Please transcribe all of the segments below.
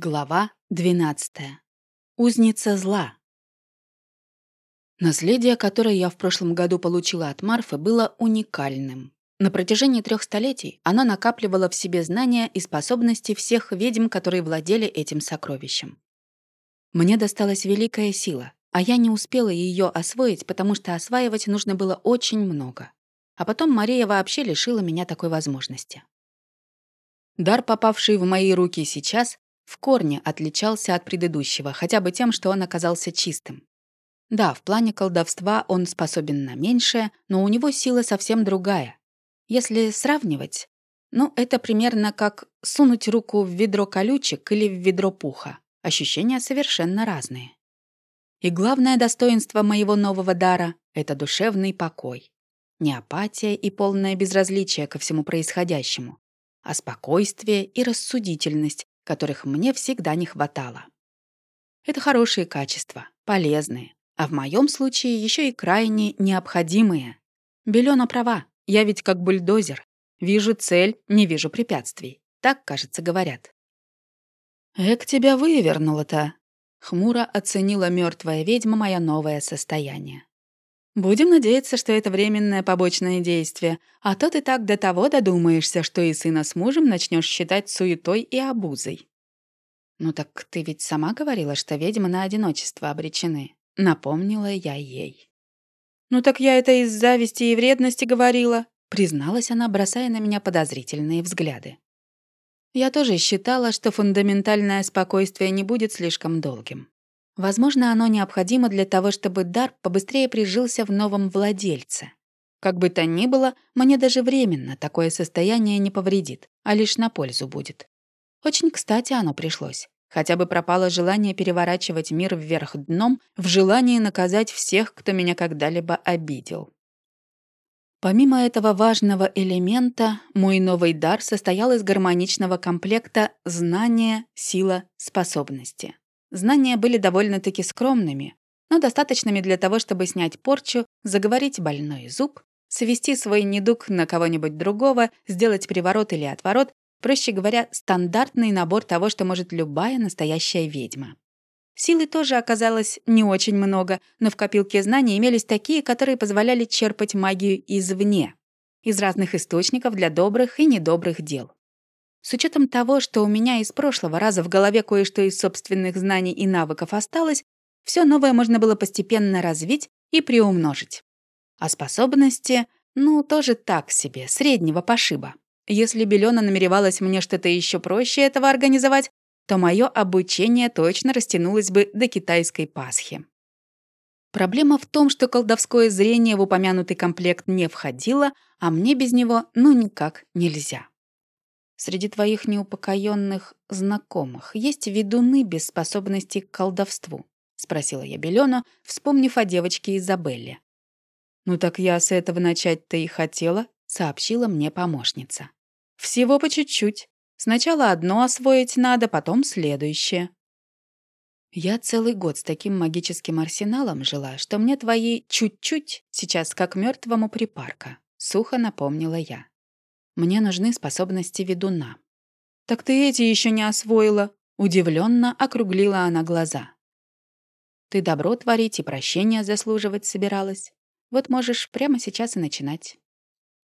Глава 12. Узница зла. Наследие, которое я в прошлом году получила от Марфы, было уникальным. На протяжении трех столетий оно накапливало в себе знания и способности всех ведьм, которые владели этим сокровищем. Мне досталась великая сила, а я не успела ее освоить, потому что осваивать нужно было очень много. А потом Мария вообще лишила меня такой возможности. Дар, попавший в мои руки сейчас, в корне отличался от предыдущего, хотя бы тем, что он оказался чистым. Да, в плане колдовства он способен на меньшее, но у него сила совсем другая. Если сравнивать, ну, это примерно как сунуть руку в ведро колючек или в ведро пуха. Ощущения совершенно разные. И главное достоинство моего нового дара — это душевный покой. Не апатия и полное безразличие ко всему происходящему, а спокойствие и рассудительность, которых мне всегда не хватало. Это хорошие качества, полезные, а в моем случае еще и крайне необходимые. Белена права, я ведь как бульдозер. Вижу цель, не вижу препятствий. Так, кажется, говорят. «Эк, тебя вывернуло-то!» Хмуро оценила мертвая ведьма мое новое состояние. Будем надеяться, что это временное побочное действие, а то ты так до того додумаешься, что и сына с мужем начнешь считать суетой и обузой. Ну так ты ведь сама говорила, что ведьмы на одиночество обречены. Напомнила я ей. Ну так я это из зависти и вредности говорила, призналась она, бросая на меня подозрительные взгляды. Я тоже считала, что фундаментальное спокойствие не будет слишком долгим. Возможно, оно необходимо для того, чтобы дар побыстрее прижился в новом владельце. Как бы то ни было, мне даже временно такое состояние не повредит, а лишь на пользу будет. Очень кстати оно пришлось. Хотя бы пропало желание переворачивать мир вверх дном в желании наказать всех, кто меня когда-либо обидел. Помимо этого важного элемента, мой новый дар состоял из гармоничного комплекта знания, сила, способности. Знания были довольно-таки скромными, но достаточными для того, чтобы снять порчу, заговорить больной зуб, свести свой недуг на кого-нибудь другого, сделать приворот или отворот, проще говоря, стандартный набор того, что может любая настоящая ведьма. Силы тоже оказалось не очень много, но в копилке знаний имелись такие, которые позволяли черпать магию извне, из разных источников для добрых и недобрых дел. С учетом того, что у меня из прошлого раза в голове кое-что из собственных знаний и навыков осталось, все новое можно было постепенно развить и приумножить. А способности, ну, тоже так себе, среднего пошиба. Если Белена намеревалась мне что-то еще проще этого организовать, то мое обучение точно растянулось бы до китайской Пасхи. Проблема в том, что колдовское зрение в упомянутый комплект не входило, а мне без него ну никак нельзя. Среди твоих неупокоенных знакомых есть ведуны без способности к колдовству?» — спросила я Белену, вспомнив о девочке Изабелле. «Ну так я с этого начать-то и хотела», — сообщила мне помощница. «Всего по чуть-чуть. Сначала одно освоить надо, потом следующее». «Я целый год с таким магическим арсеналом жила, что мне твои чуть-чуть сейчас как мертвому припарка», — сухо напомнила я. Мне нужны способности ведуна. «Так ты эти еще не освоила?» Удивленно округлила она глаза. «Ты добро творить и прощения заслуживать собиралась. Вот можешь прямо сейчас и начинать».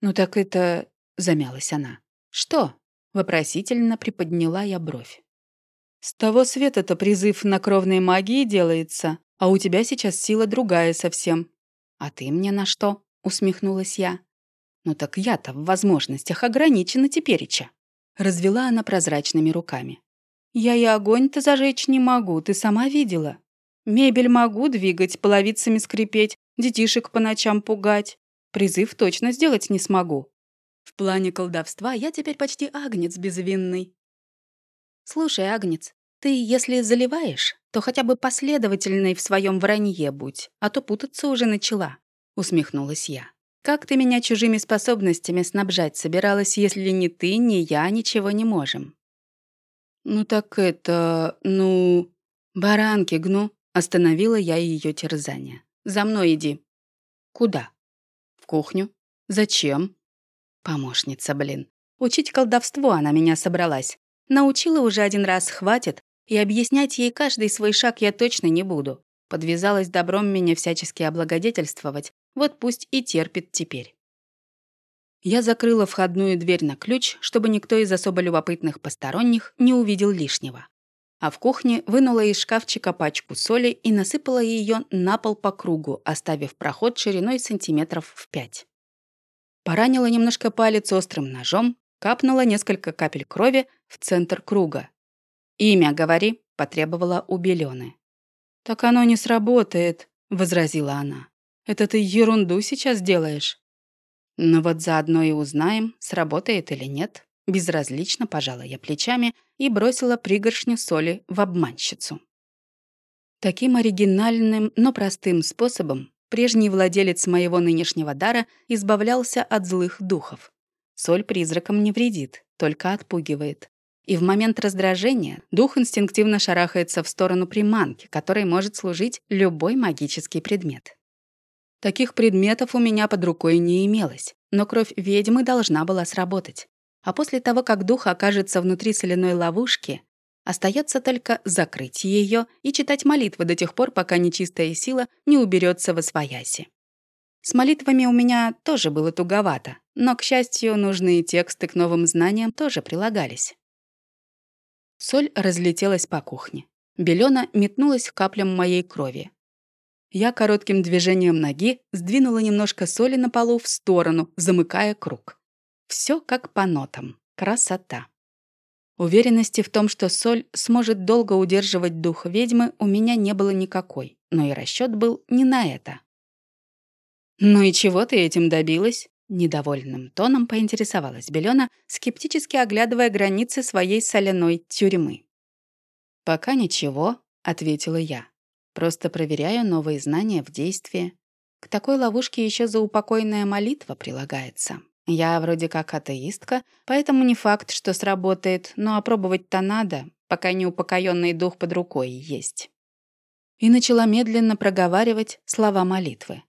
«Ну так это...» — замялась она. «Что?» — вопросительно приподняла я бровь. «С того света-то призыв на кровной магии делается, а у тебя сейчас сила другая совсем». «А ты мне на что?» — усмехнулась я. «Ну так я-то в возможностях ограничена тепереча». Развела она прозрачными руками. «Я и огонь-то зажечь не могу, ты сама видела. Мебель могу двигать, половицами скрипеть, детишек по ночам пугать. Призыв точно сделать не смогу. В плане колдовства я теперь почти агнец безвинный». «Слушай, агнец, ты, если заливаешь, то хотя бы последовательной в своем вранье будь, а то путаться уже начала», — усмехнулась я. Как ты меня чужими способностями снабжать собиралась, если ни ты, ни я ничего не можем?» «Ну так это... ну...» «Баранки гну», — остановила я ее терзание. «За мной иди». «Куда?» «В кухню». «Зачем?» «Помощница, блин. Учить колдовство она меня собралась. Научила уже один раз, хватит, и объяснять ей каждый свой шаг я точно не буду. Подвязалась добром меня всячески облагодетельствовать, вот пусть и терпит теперь. Я закрыла входную дверь на ключ, чтобы никто из особо любопытных посторонних не увидел лишнего. А в кухне вынула из шкафчика пачку соли и насыпала ее на пол по кругу, оставив проход шириной сантиметров в пять. Поранила немножко палец острым ножом, капнула несколько капель крови в центр круга. «Имя говори», — потребовала у Белёны. «Так оно не сработает», — возразила она. «Это ты ерунду сейчас делаешь». «Ну вот заодно и узнаем, сработает или нет». Безразлично пожала я плечами и бросила пригоршню соли в обманщицу. Таким оригинальным, но простым способом прежний владелец моего нынешнего дара избавлялся от злых духов. Соль призракам не вредит, только отпугивает. И в момент раздражения дух инстинктивно шарахается в сторону приманки, которой может служить любой магический предмет. Таких предметов у меня под рукой не имелось, но кровь ведьмы должна была сработать. А после того, как дух окажется внутри соляной ловушки, остается только закрыть ее и читать молитвы до тех пор, пока нечистая сила не уберется во свояси. С молитвами у меня тоже было туговато, но, к счастью, нужные тексты к новым знаниям тоже прилагались. Соль разлетелась по кухне. Белена метнулась к каплям моей крови. Я коротким движением ноги сдвинула немножко соли на полу в сторону, замыкая круг. Все как по нотам. Красота. Уверенности в том, что соль сможет долго удерживать дух ведьмы, у меня не было никакой, но и расчет был не на это. «Ну и чего ты этим добилась?» Недовольным тоном поинтересовалась Белена, скептически оглядывая границы своей соляной тюрьмы. «Пока ничего», — ответила я. «Просто проверяю новые знания в действии. К такой ловушке еще заупокойная молитва прилагается. Я вроде как атеистка, поэтому не факт, что сработает, но опробовать-то надо, пока неупокоенный дух под рукой есть». И начала медленно проговаривать слова молитвы.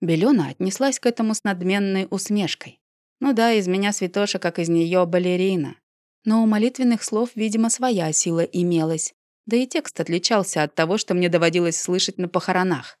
Белена отнеслась к этому с надменной усмешкой. Ну да, из меня святоша, как из нее балерина. Но у молитвенных слов, видимо, своя сила имелась. Да и текст отличался от того, что мне доводилось слышать на похоронах.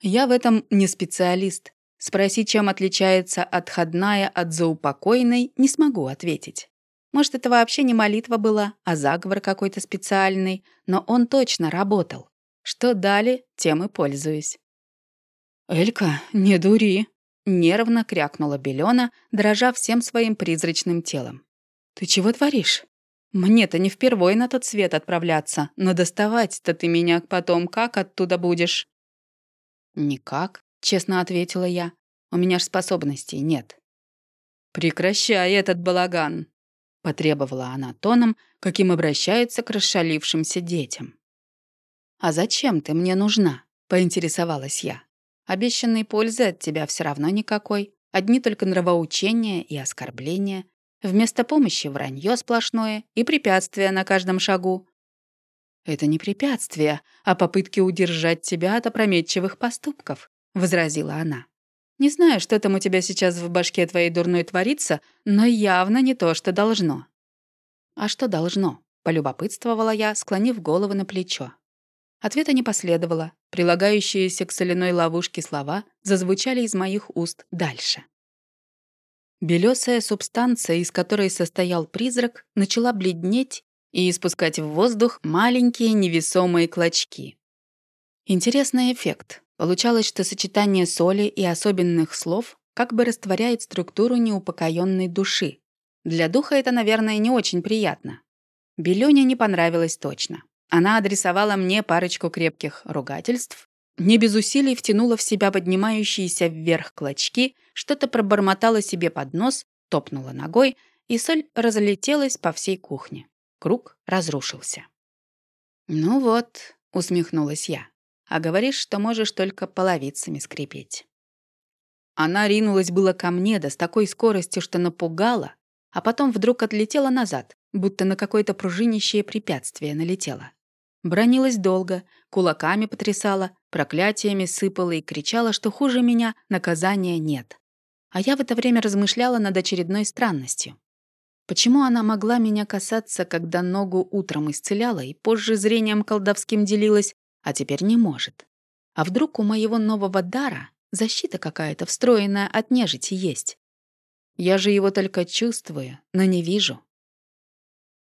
Я в этом не специалист. Спросить, чем отличается отходная от заупокойной, не смогу ответить. Может, это вообще не молитва была, а заговор какой-то специальный, но он точно работал. Что дали, тем и пользуюсь. «Элька, не дури!» — нервно крякнула Белена, дрожа всем своим призрачным телом. «Ты чего творишь? Мне-то не впервой на тот свет отправляться, но доставать-то ты меня потом как оттуда будешь?» «Никак», — честно ответила я. «У меня ж способностей нет». «Прекращай этот балаган», — потребовала она тоном, каким обращаются к расшалившимся детям. «А зачем ты мне нужна?» — поинтересовалась я. Обещанной пользы от тебя все равно никакой. Одни только нравоучения и оскорбления. Вместо помощи вранье сплошное и препятствия на каждом шагу. «Это не препятствия, а попытки удержать тебя от опрометчивых поступков», — возразила она. «Не знаю, что там у тебя сейчас в башке твоей дурной творится, но явно не то, что должно». «А что должно?» — полюбопытствовала я, склонив голову на плечо. Ответа не последовало. Прилагающиеся к соляной ловушке слова зазвучали из моих уст дальше. Белесая субстанция, из которой состоял призрак, начала бледнеть и испускать в воздух маленькие невесомые клочки. Интересный эффект. Получалось, что сочетание соли и особенных слов как бы растворяет структуру неупокоенной души. Для духа это, наверное, не очень приятно. Белёне не понравилось точно. Она адресовала мне парочку крепких ругательств, не без усилий втянула в себя поднимающиеся вверх клочки, что-то пробормотала себе под нос, топнула ногой, и соль разлетелась по всей кухне. Круг разрушился. «Ну вот», — усмехнулась я, «а говоришь, что можешь только половицами скрипеть». Она ринулась было ко мне, да с такой скоростью, что напугала, а потом вдруг отлетела назад, будто на какое-то пружинищее препятствие налетела. Бронилась долго, кулаками потрясала, проклятиями сыпала и кричала, что хуже меня наказания нет. А я в это время размышляла над очередной странностью. Почему она могла меня касаться, когда ногу утром исцеляла и позже зрением колдовским делилась, а теперь не может? А вдруг у моего нового дара защита какая-то встроенная от нежити есть? Я же его только чувствую, но не вижу.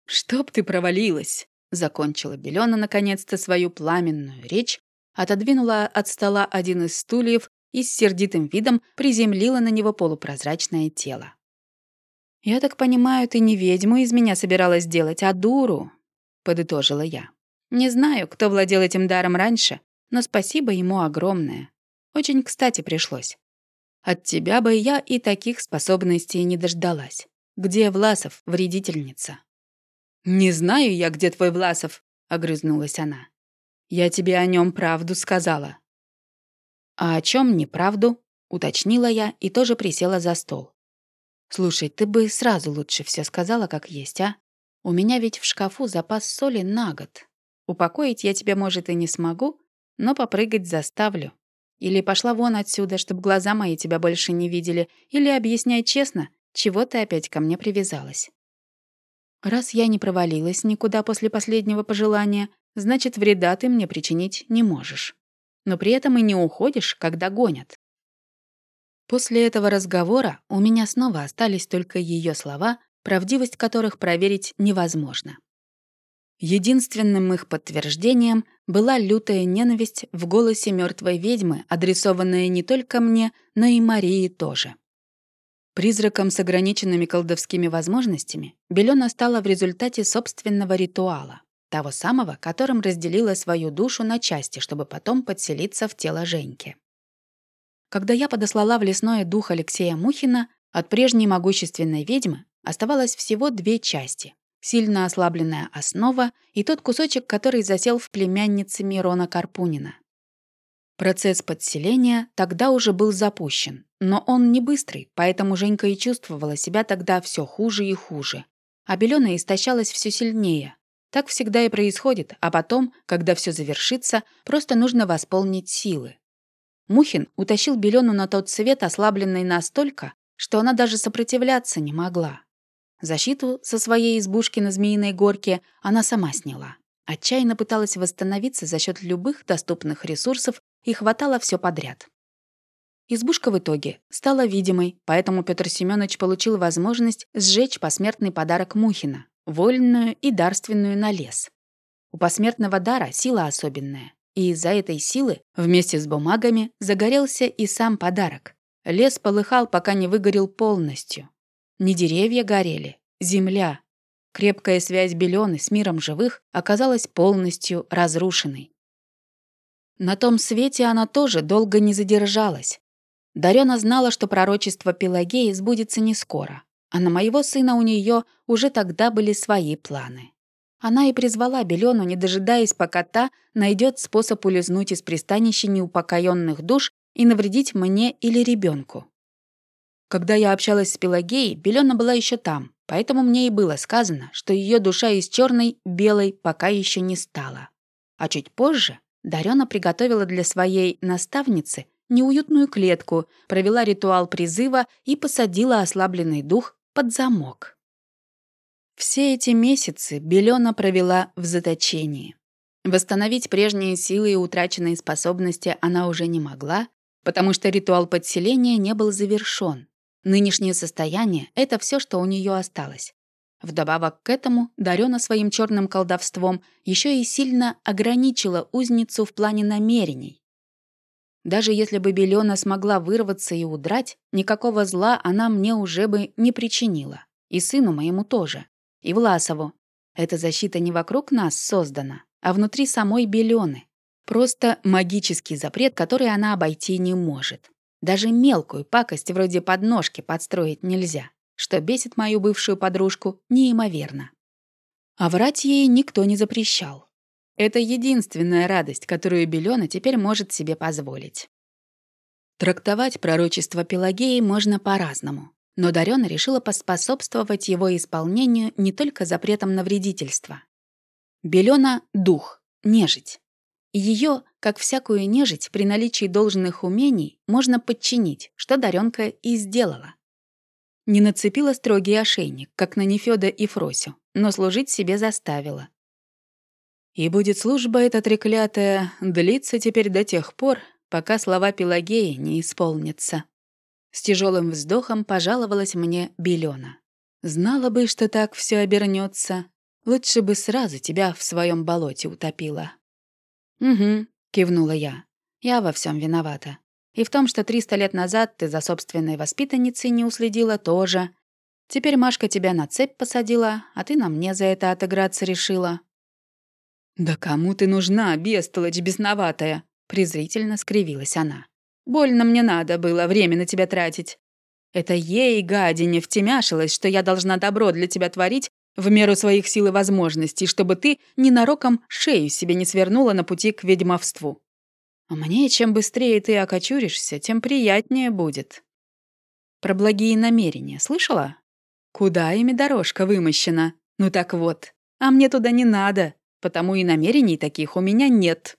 «Чтоб ты провалилась!» — закончила Белена наконец-то свою пламенную речь, отодвинула от стола один из стульев и с сердитым видом приземлила на него полупрозрачное тело. «Я так понимаю, ты не ведьму из меня собиралась делать, а дуру», — подытожила я. «Не знаю, кто владел этим даром раньше, но спасибо ему огромное. Очень кстати пришлось. От тебя бы я и таких способностей не дождалась. Где Власов, вредительница?» «Не знаю я, где твой Власов», — огрызнулась она. «Я тебе о нем правду сказала». «А о чем неправду?» — уточнила я и тоже присела за стол. «Слушай, ты бы сразу лучше все сказала, как есть, а? У меня ведь в шкафу запас соли на год. Упокоить я тебя, может, и не смогу, но попрыгать заставлю. Или пошла вон отсюда, чтобы глаза мои тебя больше не видели, или объясняй честно, чего ты опять ко мне привязалась. Раз я не провалилась никуда после последнего пожелания, значит, вреда ты мне причинить не можешь. Но при этом и не уходишь, когда гонят. После этого разговора у меня снова остались только ее слова, правдивость которых проверить невозможно. Единственным их подтверждением была лютая ненависть в голосе мертвой ведьмы, адресованная не только мне, но и Марии тоже. Призраком с ограниченными колдовскими возможностями Белена стала в результате собственного ритуала, того самого, которым разделила свою душу на части, чтобы потом подселиться в тело Женьки. Когда я подослала в лесное дух Алексея Мухина, от прежней могущественной ведьмы оставалось всего две части. Сильно ослабленная основа и тот кусочек, который засел в племяннице Мирона Карпунина. Процесс подселения тогда уже был запущен, но он не быстрый, поэтому Женька и чувствовала себя тогда все хуже и хуже. А Белена истощалась все сильнее. Так всегда и происходит, а потом, когда все завершится, просто нужно восполнить силы. Мухин утащил Белену на тот свет, ослабленный настолько, что она даже сопротивляться не могла. Защиту со своей избушки на Змеиной горке она сама сняла. Отчаянно пыталась восстановиться за счет любых доступных ресурсов и хватало все подряд. Избушка в итоге стала видимой, поэтому Петр Семенович получил возможность сжечь посмертный подарок Мухина, вольную и дарственную на лес. У посмертного дара сила особенная. И из-за этой силы вместе с бумагами загорелся и сам подарок. Лес полыхал, пока не выгорел полностью. Не деревья горели, земля. Крепкая связь Белены с миром живых оказалась полностью разрушенной. На том свете она тоже долго не задержалась. Дарена знала, что пророчество Пелагеи сбудется не скоро, а на моего сына у нее уже тогда были свои планы. Она и призвала Белену, не дожидаясь, пока та найдет способ улизнуть из пристанища неупокоенных душ и навредить мне или ребенку. Когда я общалась с Пелагеей, Белена была еще там, поэтому мне и было сказано, что ее душа из черной белой пока еще не стала. А чуть позже Дарена приготовила для своей наставницы неуютную клетку, провела ритуал призыва и посадила ослабленный дух под замок. Все эти месяцы Белена провела в заточении. Восстановить прежние силы и утраченные способности она уже не могла, потому что ритуал подселения не был завершен. Нынешнее состояние — это все, что у нее осталось. Вдобавок к этому Дарена своим черным колдовством еще и сильно ограничила узницу в плане намерений. Даже если бы Белена смогла вырваться и удрать, никакого зла она мне уже бы не причинила. И сыну моему тоже и Власову. Эта защита не вокруг нас создана, а внутри самой Белены. Просто магический запрет, который она обойти не может. Даже мелкую пакость вроде подножки подстроить нельзя, что бесит мою бывшую подружку неимоверно. А врать ей никто не запрещал. Это единственная радость, которую Белена теперь может себе позволить. Трактовать пророчество Пелагеи можно по-разному. Но Дарёна решила поспособствовать его исполнению не только запретом на вредительство. Белена — дух, нежить. Ее, как всякую нежить, при наличии должных умений можно подчинить, что Даренка и сделала. Не нацепила строгий ошейник, как на Нефёда и Фросю, но служить себе заставила. И будет служба эта треклятая длиться теперь до тех пор, пока слова Пелагеи не исполнятся. С тяжелым вздохом пожаловалась мне Белена. Знала бы, что так все обернется, лучше бы сразу тебя в своем болоте утопила. Угу, кивнула я. Я во всем виновата. И в том, что триста лет назад ты за собственной воспитанницей не уследила, тоже. Теперь Машка тебя на цепь посадила, а ты на мне за это отыграться решила. «Да кому ты нужна, бестолочь бесноватая?» презрительно скривилась она. «Больно мне надо было время на тебя тратить. Это ей, гадине, втемяшилось, что я должна добро для тебя творить в меру своих сил и возможностей, чтобы ты ненароком шею себе не свернула на пути к ведьмовству. А мне, чем быстрее ты окочуришься, тем приятнее будет. Про благие намерения слышала? Куда ими дорожка вымощена? Ну так вот, а мне туда не надо, потому и намерений таких у меня нет.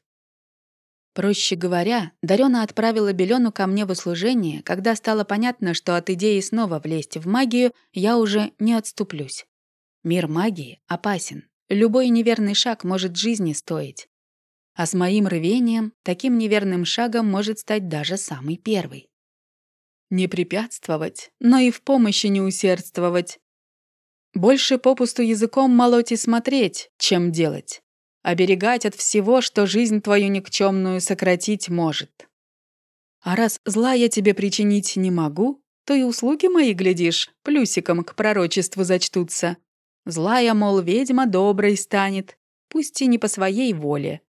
Проще говоря, Дарёна отправила Белёну ко мне в услужение, когда стало понятно, что от идеи снова влезть в магию я уже не отступлюсь. Мир магии опасен. Любой неверный шаг может жизни стоить. А с моим рвением таким неверным шагом может стать даже самый первый. Не препятствовать, но и в помощи не усердствовать. Больше попусту языком молоть и смотреть, чем делать оберегать от всего, что жизнь твою никчемную сократить может. А раз зла я тебе причинить не могу, то и услуги мои, глядишь, плюсиком к пророчеству зачтутся. Злая, мол, ведьма доброй станет, пусть и не по своей воле.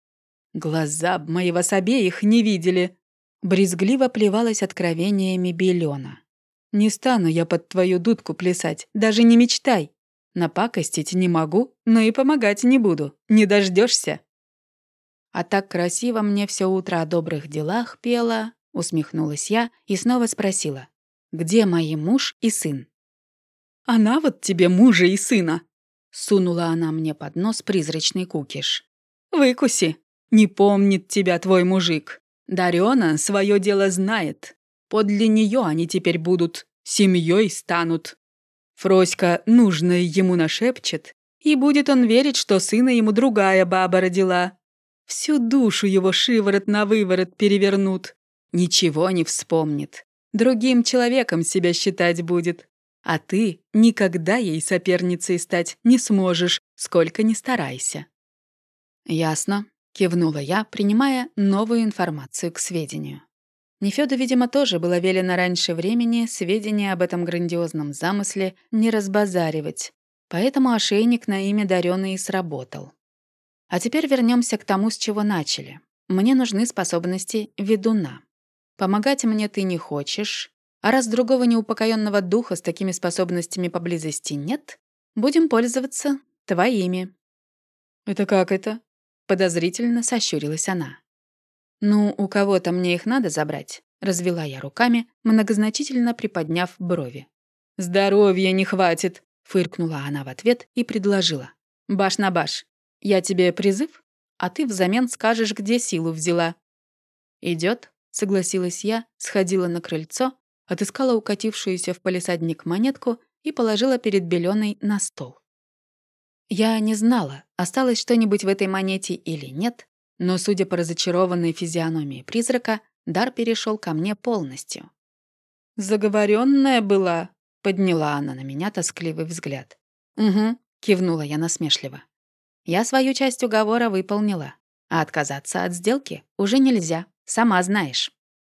Глаза б мои вас обеих не видели. Брезгливо плевалась откровениями Белена. Не стану я под твою дудку плясать, даже не мечтай. Напакостить не могу, но и помогать не буду. Не дождешься. А так красиво мне все утро о добрых делах пела, усмехнулась я и снова спросила. Где мои муж и сын? Она вот тебе мужа и сына. Сунула она мне под нос призрачный кукиш. Выкуси. Не помнит тебя твой мужик. Дарёна свое дело знает. Подле нее они теперь будут, семьей станут. Фроська нужное ему нашепчет, и будет он верить, что сына ему другая баба родила. Всю душу его шиворот на выворот перевернут. Ничего не вспомнит. Другим человеком себя считать будет. А ты никогда ей соперницей стать не сможешь, сколько ни старайся. «Ясно», — кивнула я, принимая новую информацию к сведению. Нефёду, видимо, тоже было велено раньше времени сведения об этом грандиозном замысле не разбазаривать, поэтому ошейник на имя Дарёны сработал. А теперь вернемся к тому, с чего начали. Мне нужны способности ведуна. Помогать мне ты не хочешь, а раз другого неупокоенного духа с такими способностями поблизости нет, будем пользоваться твоими». «Это как это?» — подозрительно сощурилась она. «Ну, у кого-то мне их надо забрать», — развела я руками, многозначительно приподняв брови. «Здоровья не хватит», — фыркнула она в ответ и предложила. «Баш на баш. Я тебе призыв, а ты взамен скажешь, где силу взяла». «Идёт», — согласилась я, сходила на крыльцо, отыскала укатившуюся в палисадник монетку и положила перед Белёной на стол. Я не знала, осталось что-нибудь в этой монете или нет, но, судя по разочарованной физиономии призрака, дар перешел ко мне полностью. «Заговоренная была», — подняла она на меня тоскливый взгляд. «Угу», — кивнула я насмешливо. «Я свою часть уговора выполнила, а отказаться от сделки уже нельзя, сама знаешь».